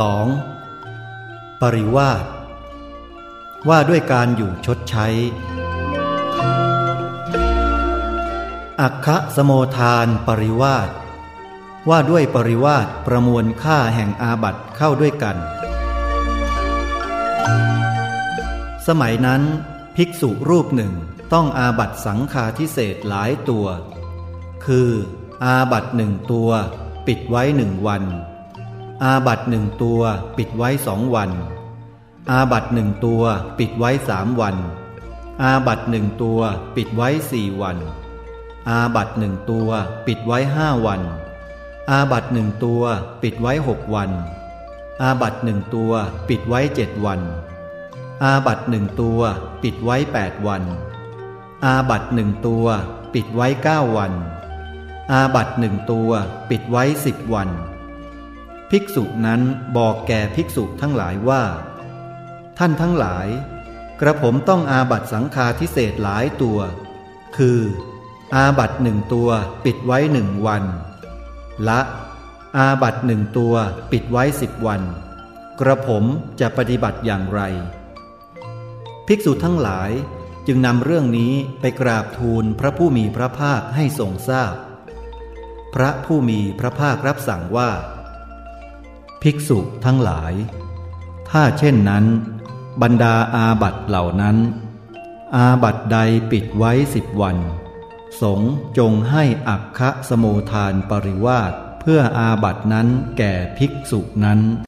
2. ปริวาสว่าด้วยการอยู่ชดใช้ อักคะสโมทานปริวาสว่าด้วยปริวาสประมวลค่าแห่งอาบัตเข้าด้วยกัน สมัยนั้น ภิกษุรูปหนึ่งต้องอาบัตสังฆาทิเศษหลายตัว คือ อาบัตหนึ่งตัว ปิดไว้หนึ่งวัน อาบัตหนึ่งตัวปิดไว้สองวัน อาบัตหนึ่งตัวปิดไว้สามวัน อาบัตหนึ่งตัวปิดไว้สี่วัน อาบัตหนึ่งตัวปิดไว้ห้าวัน อาบัตหนึ่งตัวปิดไว้หกวัน อาบัตหนึ่งตัวปิดไว้เจ็ดวัน อาบัตหนึ่งตัวปิดไว้แปดวัน อาบัตหนึ่งตัวปิดไว้เก้าวัน อาบัตหนึ่งตัวปิดไว้สิบวัน ภิกษุนั้นบอกแก่ภิกษุทั้งหลายว่า ท่านทั้งหลาย กระผมต้องอาบัตสังฆาทิเศษหลายตัว คือ อาบัตหนึ่งตัวปิดไว้หนึ่งวัน ละ อาบัตหนึ่งตัวปิดไว้สิบวัน กระผมจะปฏิบัติอย่างไร ภิกษุทั้งหลายจึงนำเรื่องนี้ไปกราบทูลพระผู้มีพระภาคให้ทรงทราบพพระผู้มีพระภาครับสั่งว่า ภิกษุทั้งหลาย ถ้าเช่นนั้น บรรดาอาบัตเหล่านั้น อาบัตใดปิดไว้สิบวัน สงจงให้อักคะสมุทานปริวาสเพื่ออาบัตนั้นแก่ภิกษุนั้น